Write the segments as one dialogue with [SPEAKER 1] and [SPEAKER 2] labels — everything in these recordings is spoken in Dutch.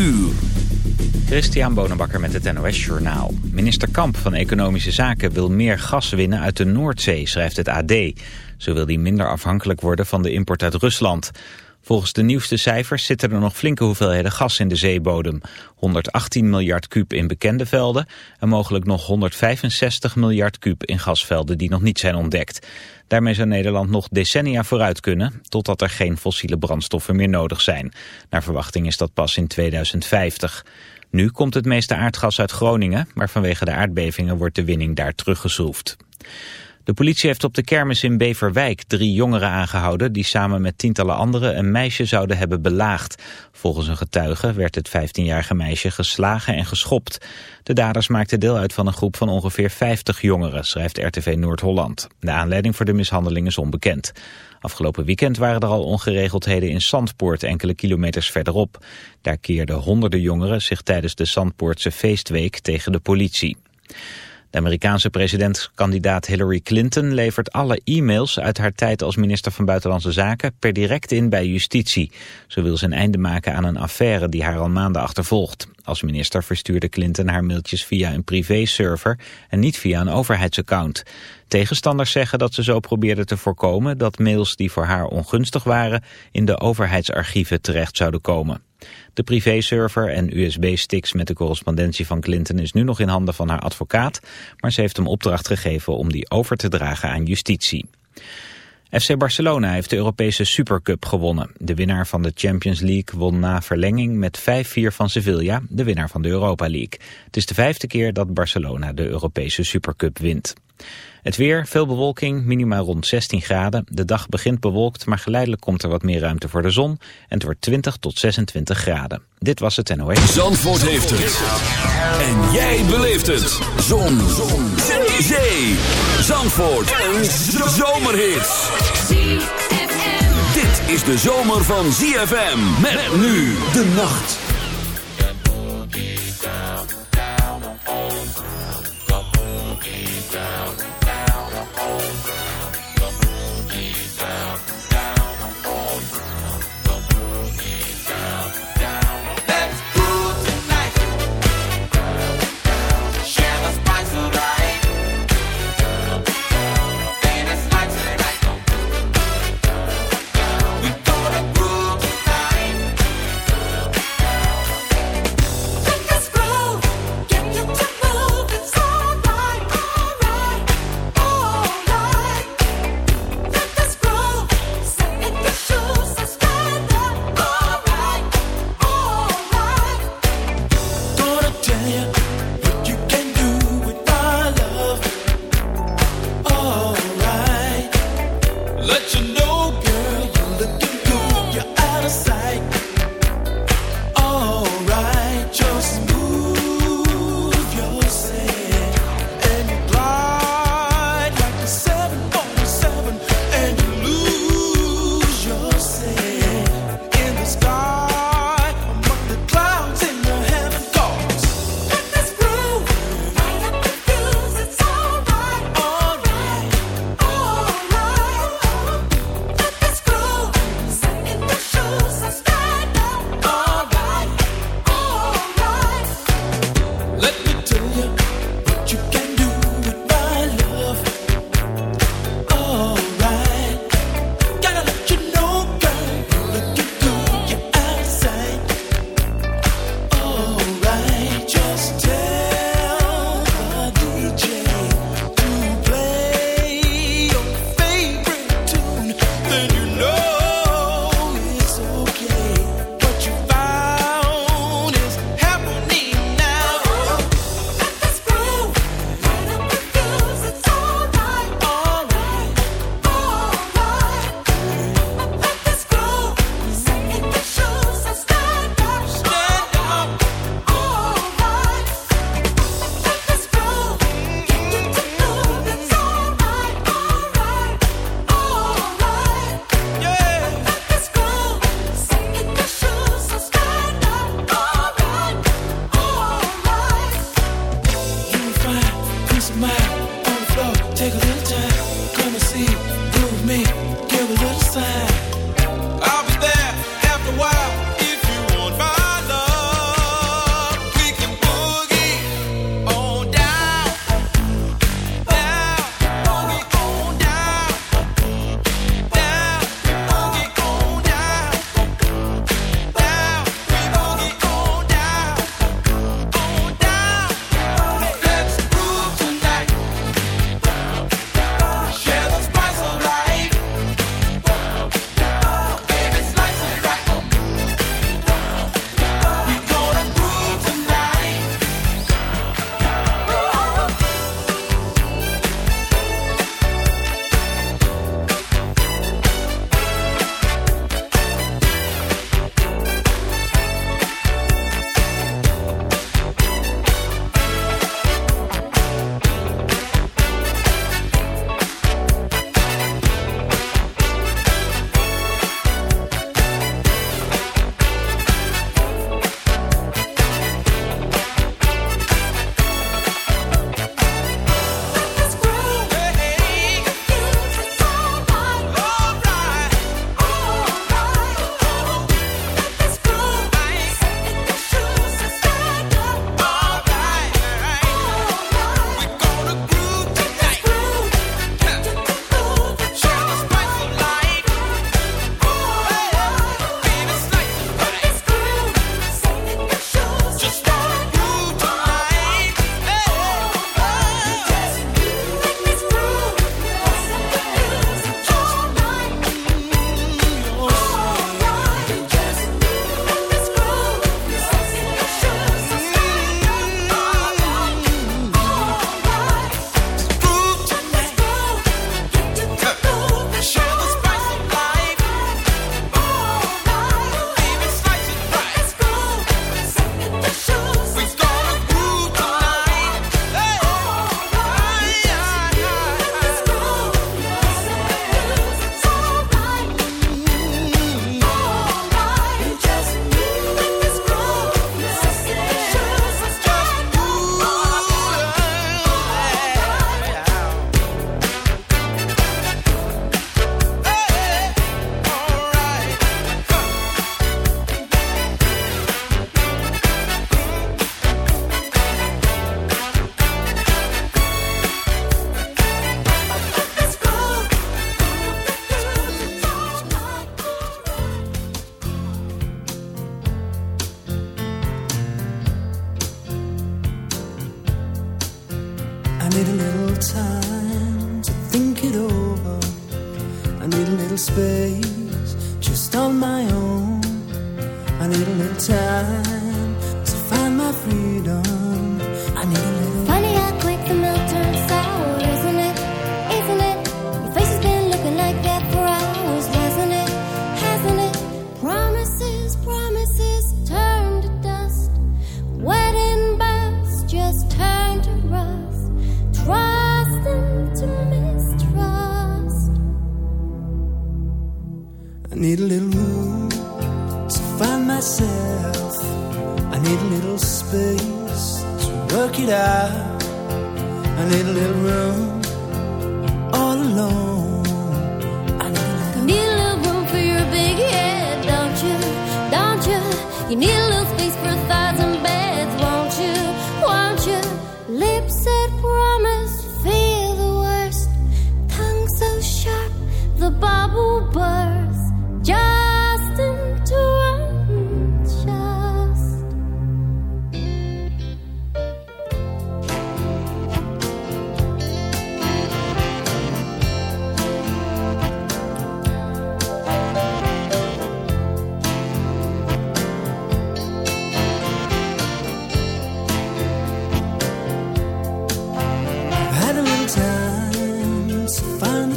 [SPEAKER 1] uur.
[SPEAKER 2] Christian Bonenbakker met het NOS Journaal. Minister Kamp van Economische Zaken wil meer gas winnen uit de Noordzee, schrijft het AD. Zo wil hij minder afhankelijk worden van de import uit Rusland. Volgens de nieuwste cijfers zitten er nog flinke hoeveelheden gas in de zeebodem. 118 miljard kuub in bekende velden en mogelijk nog 165 miljard kuub in gasvelden die nog niet zijn ontdekt. Daarmee zou Nederland nog decennia vooruit kunnen, totdat er geen fossiele brandstoffen meer nodig zijn. Naar verwachting is dat pas in 2050. Nu komt het meeste aardgas uit Groningen, maar vanwege de aardbevingen wordt de winning daar teruggeschroefd. De politie heeft op de kermis in Beverwijk drie jongeren aangehouden... die samen met tientallen anderen een meisje zouden hebben belaagd. Volgens een getuige werd het 15-jarige meisje geslagen en geschopt. De daders maakten deel uit van een groep van ongeveer 50 jongeren... schrijft RTV Noord-Holland. De aanleiding voor de mishandeling is onbekend. Afgelopen weekend waren er al ongeregeldheden in Zandpoort enkele kilometers verderop. Daar keerden honderden jongeren zich tijdens de Zandpoortse feestweek tegen de politie. De Amerikaanse presidentskandidaat Hillary Clinton levert alle e-mails uit haar tijd als minister van Buitenlandse Zaken per direct in bij justitie. Zo wil ze een einde maken aan een affaire die haar al maanden achtervolgt. Als minister verstuurde Clinton haar mailtjes via een privéserver en niet via een overheidsaccount. Tegenstanders zeggen dat ze zo probeerde te voorkomen dat mails die voor haar ongunstig waren in de overheidsarchieven terecht zouden komen. De privéserver en USB-sticks met de correspondentie van Clinton is nu nog in handen van haar advocaat, maar ze heeft hem opdracht gegeven om die over te dragen aan justitie. FC Barcelona heeft de Europese Supercup gewonnen. De winnaar van de Champions League won na verlenging met 5-4 van Sevilla, de winnaar van de Europa League. Het is de vijfde keer dat Barcelona de Europese Supercup wint. Het weer, veel bewolking, minimaal rond 16 graden. De dag begint bewolkt, maar geleidelijk komt er wat meer ruimte voor de zon. En het wordt 20 tot 26 graden. Dit was het NOS.
[SPEAKER 1] Zandvoort heeft het. En jij beleeft het. Zon. zon. Zee. Zandvoort. Een zomerhit. Dit is de zomer van ZFM. Met nu de nacht.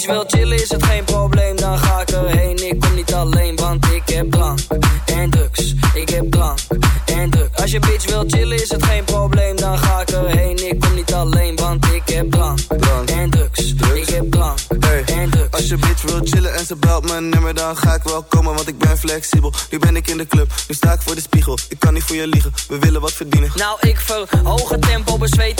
[SPEAKER 3] Als je bitch wil chillen is het geen probleem, dan ga ik erheen. Ik kom niet alleen, want ik heb drank en drugs. Ik heb drank en drugs. Als je bitch wil chillen is het geen probleem, dan ga ik erheen. Ik kom niet alleen, want ik heb drank, en drugs. Ik heb drank en drugs.
[SPEAKER 4] Als je bitch wil chillen en ze belt mijn nummer, dan ga ik wel komen, want ik ben flexibel. Nu ben ik in de club, nu sta ik voor de spiegel. Ik kan niet voor je liegen, we willen wat verdienen.
[SPEAKER 3] Nou, ik verhoog het tempo, bezweten